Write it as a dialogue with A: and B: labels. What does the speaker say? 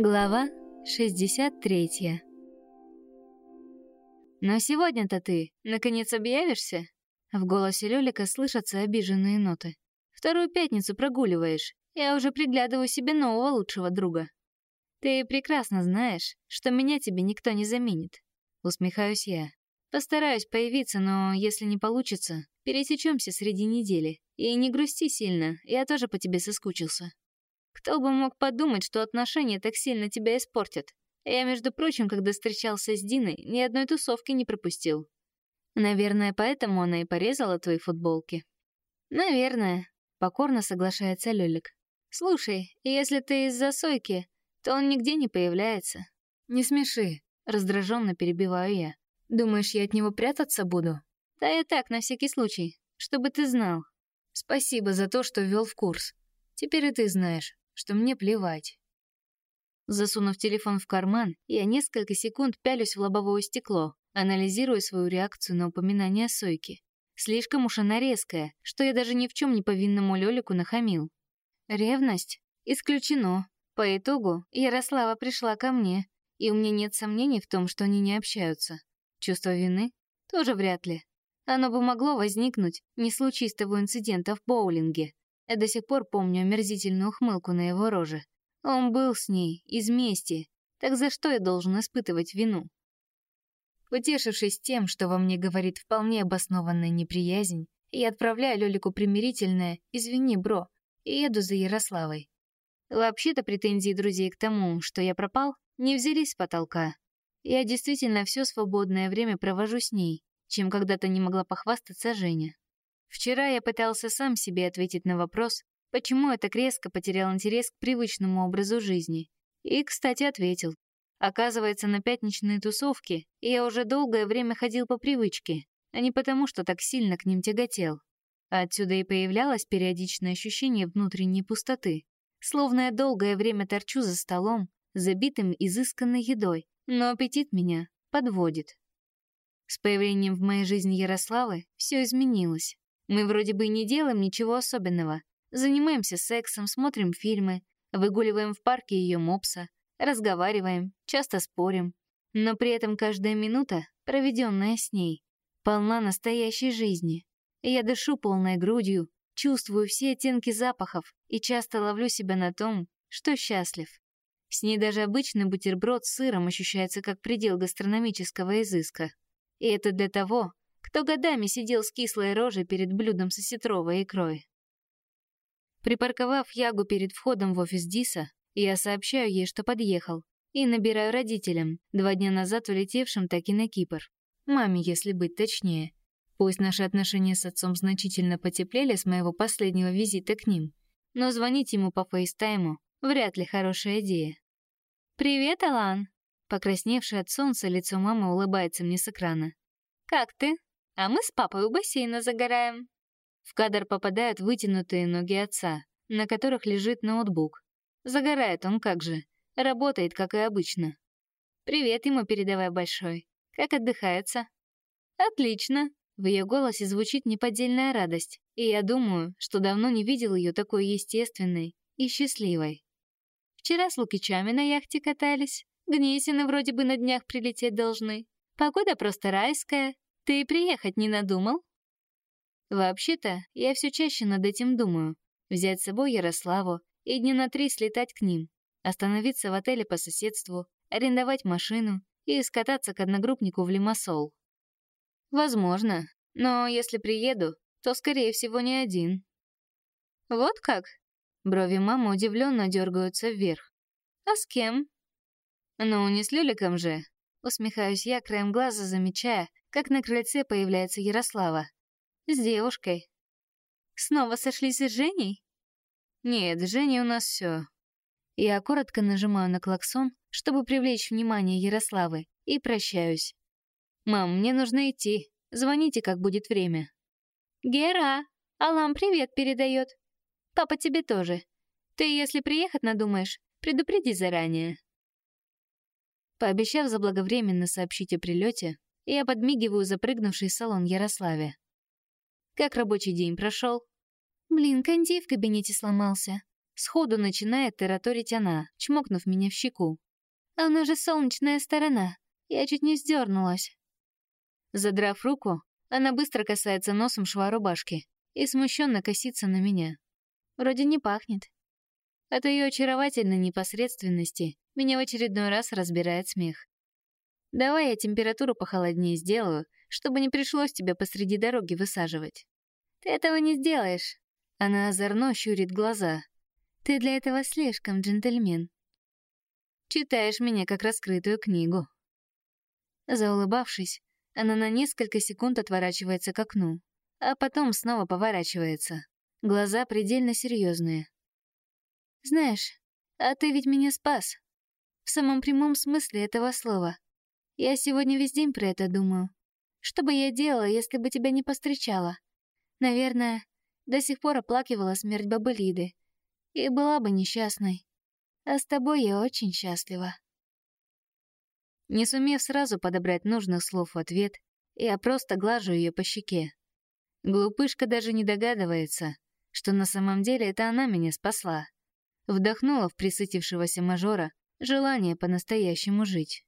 A: Глава 63 «Но сегодня-то ты, наконец, объявишься?» В голосе Лёлика слышатся обиженные ноты. «Вторую пятницу прогуливаешь. Я уже приглядываю себе нового лучшего друга. Ты прекрасно знаешь, что меня тебе никто не заменит». Усмехаюсь я. «Постараюсь появиться, но если не получится, пересечемся среди недели. И не грусти сильно, я тоже по тебе соскучился». Кто бы мог подумать, что отношения так сильно тебя испортят? Я, между прочим, когда встречался с Диной, ни одной тусовки не пропустил. Наверное, поэтому она и порезала твои футболки. Наверное, покорно соглашается Лёлик. Слушай, если ты из-за Сойки, то он нигде не появляется. Не смеши, раздраженно перебиваю я. Думаешь, я от него прятаться буду? Да я так, на всякий случай, чтобы ты знал. Спасибо за то, что ввел в курс. Теперь и ты знаешь что мне плевать. Засунув телефон в карман, я несколько секунд пялюсь в лобовое стекло, анализируя свою реакцию на упоминание о Сойке. Слишком уж она резкая, что я даже ни в чем не повинному Лёлику нахамил. Ревность? Исключено. По итогу Ярослава пришла ко мне, и у меня нет сомнений в том, что они не общаются. Чувство вины? Тоже вряд ли. Оно бы могло возникнуть, не случись того инцидента в боулинге. Я до сих пор помню омерзительную ухмылку на его роже. Он был с ней, из мести. Так за что я должен испытывать вину? Утешившись тем, что во мне говорит вполне обоснованная неприязнь, я отправляю Лёлику примирительное «Извини, бро», и еду за Ярославой. Вообще-то претензии друзей к тому, что я пропал, не взялись с потолка. Я действительно все свободное время провожу с ней, чем когда-то не могла похвастаться Женя. Вчера я пытался сам себе ответить на вопрос, почему я так резко потерял интерес к привычному образу жизни. И, кстати, ответил. Оказывается, на пятничные тусовки я уже долгое время ходил по привычке, а не потому, что так сильно к ним тяготел. Отсюда и появлялось периодичное ощущение внутренней пустоты, словно я долгое время торчу за столом, забитым изысканной едой, но аппетит меня подводит. С появлением в моей жизни Ярославы все изменилось. Мы вроде бы и не делаем ничего особенного. Занимаемся сексом, смотрим фильмы, выгуливаем в парке ее мопса, разговариваем, часто спорим. Но при этом каждая минута, проведенная с ней, полна настоящей жизни. Я дышу полной грудью, чувствую все оттенки запахов и часто ловлю себя на том, что счастлив. С ней даже обычный бутерброд с сыром ощущается как предел гастрономического изыска. И это для того, кто годами сидел с кислой рожей перед блюдом со сетровой икрой. Припарковав Ягу перед входом в офис Диса, я сообщаю ей, что подъехал, и набираю родителям, два дня назад улетевшим таки на Кипр. Маме, если быть точнее. Пусть наши отношения с отцом значительно потеплели с моего последнего визита к ним, но звонить ему по фейстайму вряд ли хорошая идея. «Привет, Алан!» Покрасневшее от солнца лицо мамы улыбается мне с экрана. «Как ты?» А мы с папой у бассейна загораем». В кадр попадают вытянутые ноги отца, на которых лежит ноутбук. Загорает он как же, работает, как и обычно. «Привет ему передавай большой. Как отдыхается?» «Отлично». В ее голосе звучит неподдельная радость, и я думаю, что давно не видел ее такой естественной и счастливой. Вчера с Лукичами на яхте катались, Гнесины вроде бы на днях прилететь должны. Погода просто райская, ты приехать не надумал? Вообще-то, я все чаще над этим думаю. Взять с собой Ярославу и дня на три слетать к ним, остановиться в отеле по соседству, арендовать машину и скататься к одногруппнику в Лимассол. Возможно, но если приеду, то, скорее всего, не один. Вот как? Брови мамы удивленно дергаются вверх. А с кем? Ну, не с Люликом же. Усмехаюсь я, краем глаза замечая, как на крыльце появляется Ярослава. С девушкой. Снова сошлись с Женей? Нет, Женя у нас все. Я коротко нажимаю на клаксон, чтобы привлечь внимание Ярославы, и прощаюсь. «Мам, мне нужно идти. Звоните, как будет время». «Гера, Алам привет передает. Папа тебе тоже. Ты, если приехать надумаешь, предупреди заранее». Пообещав заблаговременно сообщить о прилете, я подмигиваю запрыгнувший в салон Ярославе. «Как рабочий день прошел?» «Блин, кондей в кабинете сломался. Сходу начинает тараторить она, чмокнув меня в щеку. «А у нас же солнечная сторона. Я чуть не сдернулась». Задрав руку, она быстро касается носом шва рубашки и смущенно косится на меня. Вроде не пахнет. От ее очаровательной непосредственности меня в очередной раз разбирает смех. Давай я температуру похолоднее сделаю, чтобы не пришлось тебя посреди дороги высаживать. Ты этого не сделаешь. Она озорно щурит глаза. Ты для этого слишком джентльмен. Читаешь меня как раскрытую книгу. Заулыбавшись, она на несколько секунд отворачивается к окну, а потом снова поворачивается. Глаза предельно серьезные. Знаешь, а ты ведь меня спас. В самом прямом смысле этого слова. Я сегодня весь день про это думаю. Что бы я делала, если бы тебя не постречала? Наверное, до сих пор оплакивала смерть бабы Лиды. И была бы несчастной. А с тобой я очень счастлива. Не сумев сразу подобрать нужных слов в ответ, я просто глажу ее по щеке. Глупышка даже не догадывается, что на самом деле это она меня спасла. Вдохнула в присытившегося мажора желание по-настоящему жить.